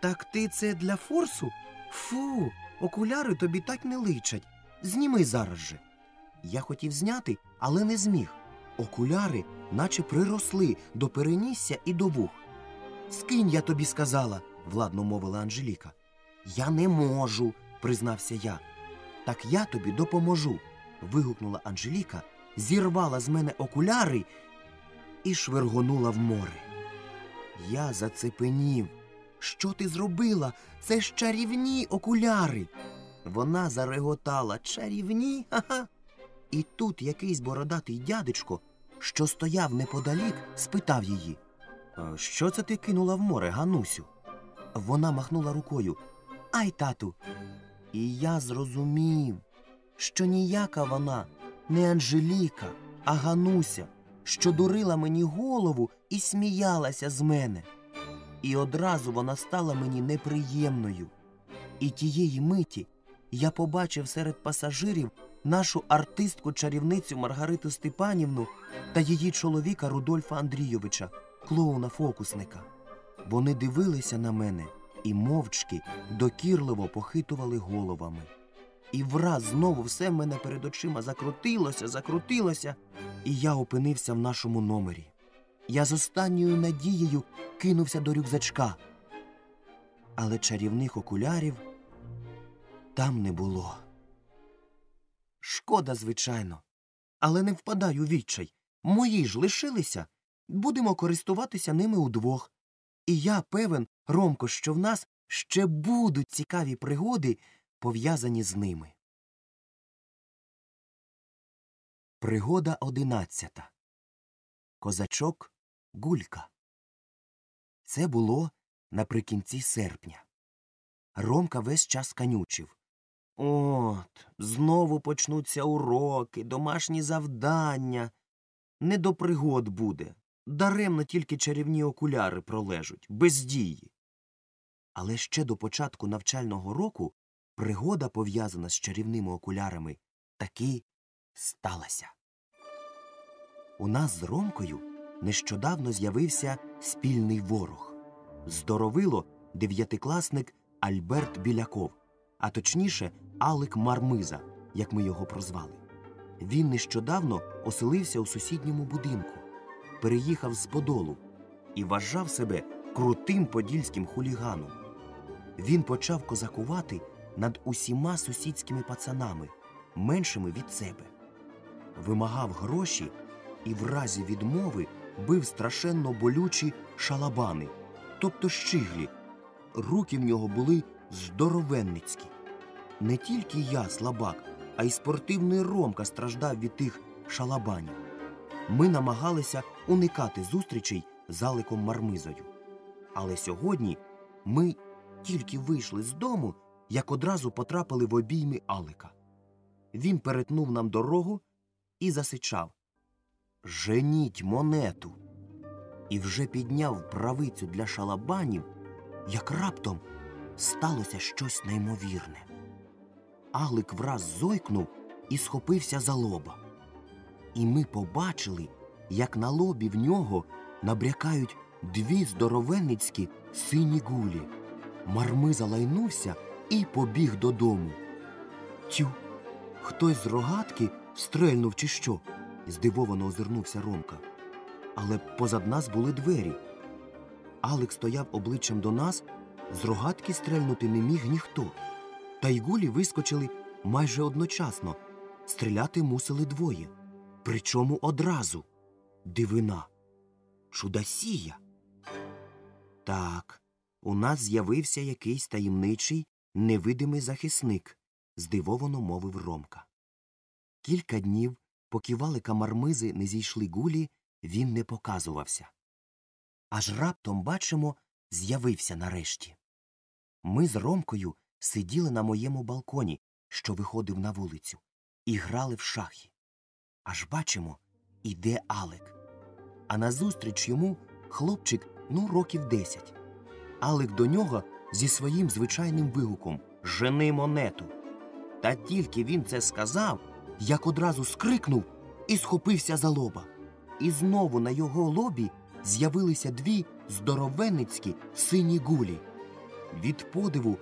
Так ти це для форсу? Фу, окуляри тобі так не личать. Зніми зараз же. Я хотів зняти, але не зміг. Окуляри наче приросли до перенісся і до вух. Скинь, я тобі сказала, владно мовила Анжеліка. Я не можу, признався я. Так я тобі допоможу. вигукнула Анжеліка, зірвала з мене окуляри і швиргонула в море. Я зацепенів. Що ти зробила? Це ж чарівні окуляри. Вона зареготала чарівні. Ха-ха. І тут якийсь бородатий дядечко, що стояв неподалік, спитав її. Що це ти кинула в море, Ганусю? Вона махнула рукою. Ай, тату. І я зрозумів, що ніяка вона не Анжеліка, а Гануся, що дурила мені голову і сміялася з мене. І одразу вона стала мені неприємною. І тієї миті я побачив серед пасажирів нашу артистку чарівницю Маргариту Степанівну та її чоловіка Рудольфа Андрійовича, клоуна фокусника. Вони дивилися на мене і мовчки докірливо похитували головами. І враз знову все в мене перед очима закрутилося, закрутилося, і я опинився в нашому номері. Я з останньою надією кинувся до рюкзачка. Але чарівних окулярів там не було. Шкода, звичайно. Але не впадай у відчай. Мої ж лишилися. Будемо користуватися ними удвох. І я певен, Ромко, що в нас ще будуть цікаві пригоди, пов'язані з ними. Пригода одинадцята. Козачок Гулька. Це було наприкінці серпня. Ромка весь час канючив. От, знову почнуться уроки, домашні завдання. Не до пригод буде. Даремно тільки чарівні окуляри пролежуть, без дії. Але ще до початку навчального року пригода, пов'язана з чарівними окулярами, таки сталася. У нас з Ромкою нещодавно з'явився спільний ворог. Здоровило дев'ятикласник Альберт Біляков, а точніше Алик Мармиза, як ми його прозвали. Він нещодавно оселився у сусідньому будинку, переїхав з Подолу і вважав себе крутим подільським хуліганом. Він почав козакувати над усіма сусідськими пацанами, меншими від себе. Вимагав гроші і в разі відмови бив страшенно болючі шалабани, тобто щиглі. Руки в нього були здоровенницькі. Не тільки я, слабак, а й спортивний Ромка страждав від тих шалабанів. Ми намагалися уникати зустрічей з Аликом Мармизою. Але сьогодні ми тільки вийшли з дому, як одразу потрапили в обійми Алика. Він перетнув нам дорогу і засичав Женіть монету. І вже підняв правицю для шалабанів, як раптом сталося щось неймовірне. Алик враз зойкнув і схопився за лоба. І ми побачили, як на лобі в нього набрякають дві здоровенницькі сині гулі. Марми залайнувся і побіг додому. Тю, хтось з рогатки стрельнув чи що? Здивовано озирнувся Ромка. Але позад нас були двері. Алик стояв обличчям до нас, з рогатки стрельнути не міг ніхто. Та й гулі вискочили майже одночасно. Стріляти мусили двоє. Причому одразу. Дивина. Чудосія. Так, у нас з'явився якийсь таємничий, невидимий захисник, здивовано мовив Ромка. Кілька днів, поки валика мармизи не зійшли гулі, він не показувався. Аж раптом, бачимо, з'явився нарешті. Ми з Ромкою сиділи на моєму балконі, що виходив на вулицю, і грали в шахи. Аж бачимо, іде Алек. А назустріч йому хлопчик, ну, років десять. Алек до нього зі своїм звичайним вигуком Жени монету. Та тільки він це сказав, як одразу скрикнув і схопився за лоба. І знову на його лобі з'явилися дві здоровенницькі сині гулі. Від подиву